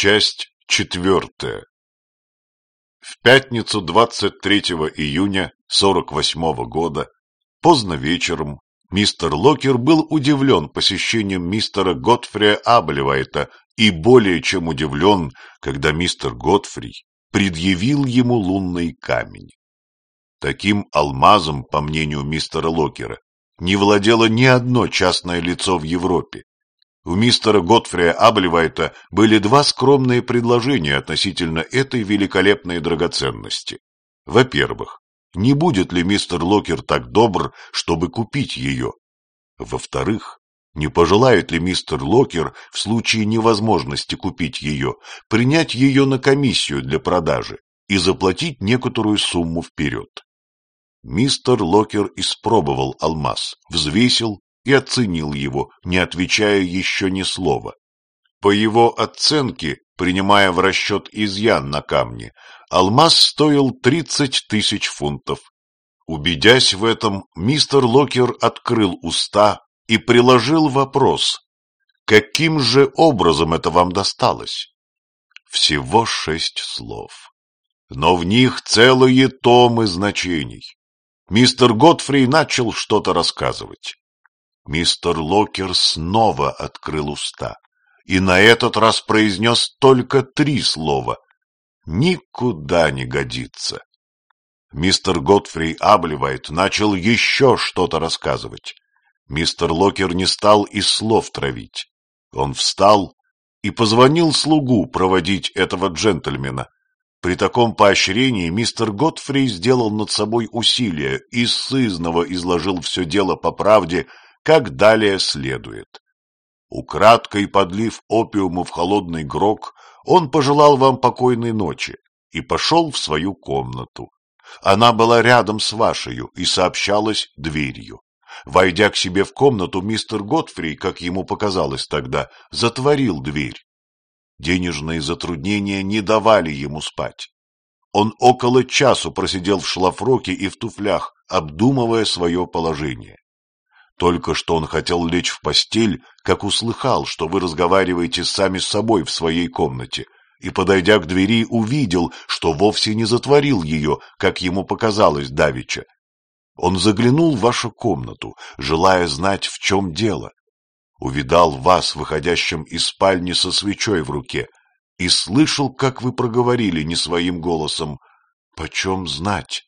Часть четвертая. В пятницу 23 июня 48 года, поздно вечером, мистер Локер был удивлен посещением мистера Готфрия Аблевайта и более чем удивлен, когда мистер Готфрий предъявил ему лунный камень. Таким алмазом, по мнению мистера Локера, не владело ни одно частное лицо в Европе. У мистера Готфрия Аблевайта были два скромные предложения относительно этой великолепной драгоценности. Во-первых, не будет ли мистер Локер так добр, чтобы купить ее? Во-вторых, не пожелает ли мистер Локер в случае невозможности купить ее, принять ее на комиссию для продажи и заплатить некоторую сумму вперед? Мистер Локер испробовал алмаз, взвесил и оценил его, не отвечая еще ни слова. По его оценке, принимая в расчет изъян на камне, алмаз стоил тридцать тысяч фунтов. Убедясь в этом, мистер Локер открыл уста и приложил вопрос, каким же образом это вам досталось? Всего шесть слов, но в них целые томы значений. Мистер Готфри начал что-то рассказывать. Мистер Локер снова открыл уста и на этот раз произнес только три слова. Никуда не годится. Мистер Готфри Абливайт начал еще что-то рассказывать. Мистер Локер не стал и слов травить. Он встал и позвонил слугу проводить этого джентльмена. При таком поощрении мистер Готфри сделал над собой усилие и сызново изложил все дело по правде, как далее следует. Украдкой подлив опиуму в холодный грог, он пожелал вам покойной ночи и пошел в свою комнату. Она была рядом с вашею и сообщалась дверью. Войдя к себе в комнату, мистер Готфри, как ему показалось тогда, затворил дверь. Денежные затруднения не давали ему спать. Он около часу просидел в шлафроке и в туфлях, обдумывая свое положение. Только что он хотел лечь в постель, как услыхал, что вы разговариваете сами с собой в своей комнате, и, подойдя к двери, увидел, что вовсе не затворил ее, как ему показалось давеча. Он заглянул в вашу комнату, желая знать, в чем дело. Увидал вас, выходящим из спальни со свечой в руке, и слышал, как вы проговорили не своим голосом. «Почем знать?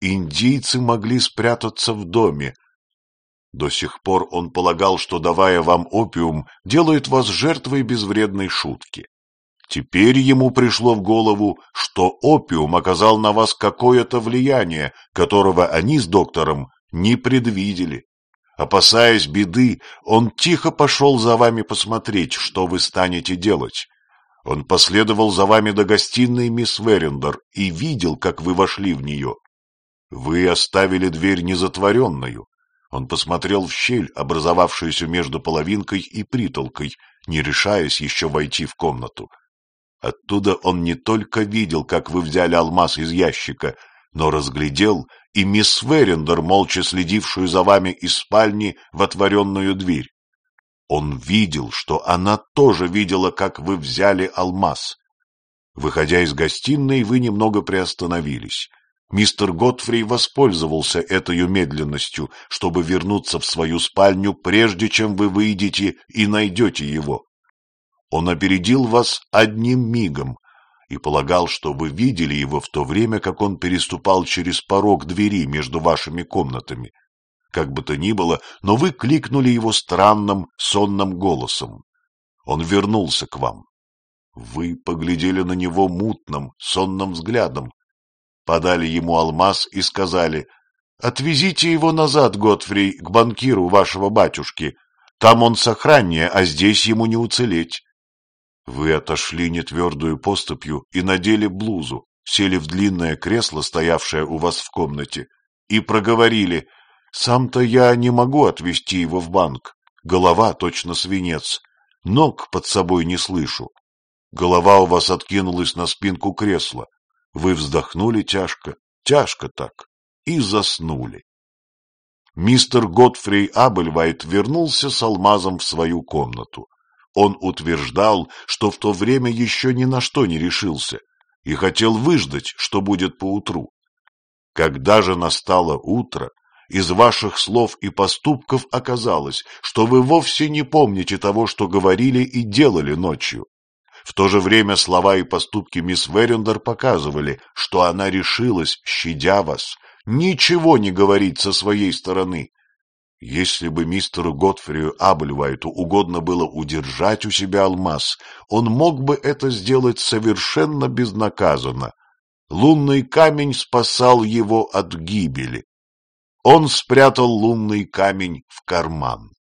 Индийцы могли спрятаться в доме, до сих пор он полагал, что, давая вам опиум, делает вас жертвой безвредной шутки. Теперь ему пришло в голову, что опиум оказал на вас какое-то влияние, которого они с доктором не предвидели. Опасаясь беды, он тихо пошел за вами посмотреть, что вы станете делать. Он последовал за вами до гостиной мисс Верендер и видел, как вы вошли в нее. Вы оставили дверь незатворенную, он посмотрел в щель, образовавшуюся между половинкой и притолкой, не решаясь еще войти в комнату. Оттуда он не только видел, как вы взяли алмаз из ящика, но разглядел и мисс Верендер, молча следившую за вами из спальни в отворенную дверь. Он видел, что она тоже видела, как вы взяли алмаз. Выходя из гостиной, вы немного приостановились. Мистер Готфри воспользовался этой медленностью, чтобы вернуться в свою спальню, прежде чем вы выйдете и найдете его. Он опередил вас одним мигом и полагал, что вы видели его в то время, как он переступал через порог двери между вашими комнатами. Как бы то ни было, но вы кликнули его странным, сонным голосом. Он вернулся к вам. Вы поглядели на него мутным, сонным взглядом, подали ему алмаз и сказали, «Отвезите его назад, Готфри, к банкиру вашего батюшки. Там он сохраннее, а здесь ему не уцелеть». Вы отошли нетвердую поступью и надели блузу, сели в длинное кресло, стоявшее у вас в комнате, и проговорили, «Сам-то я не могу отвезти его в банк. Голова точно свинец. Ног под собой не слышу. Голова у вас откинулась на спинку кресла. Вы вздохнули тяжко, тяжко так, и заснули. Мистер Готфрей Абельвайт вернулся с алмазом в свою комнату. Он утверждал, что в то время еще ни на что не решился и хотел выждать, что будет поутру. Когда же настало утро, из ваших слов и поступков оказалось, что вы вовсе не помните того, что говорили и делали ночью. В то же время слова и поступки мисс Верендер показывали, что она решилась, щадя вас, ничего не говорить со своей стороны. Если бы мистеру Готфрию Абльвайту угодно было удержать у себя алмаз, он мог бы это сделать совершенно безнаказанно. Лунный камень спасал его от гибели. Он спрятал лунный камень в карман.